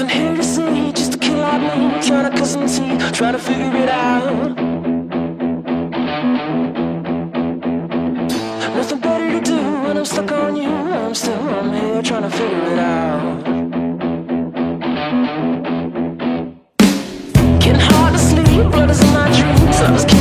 Nothing here to see, just a kid like me trying to cut some teeth, trying to figure it out. Nothing better to do when I'm stuck on you. I'm still I'm here trying to figure it out. Getting hard to sleep, blood is in my dreams. Love is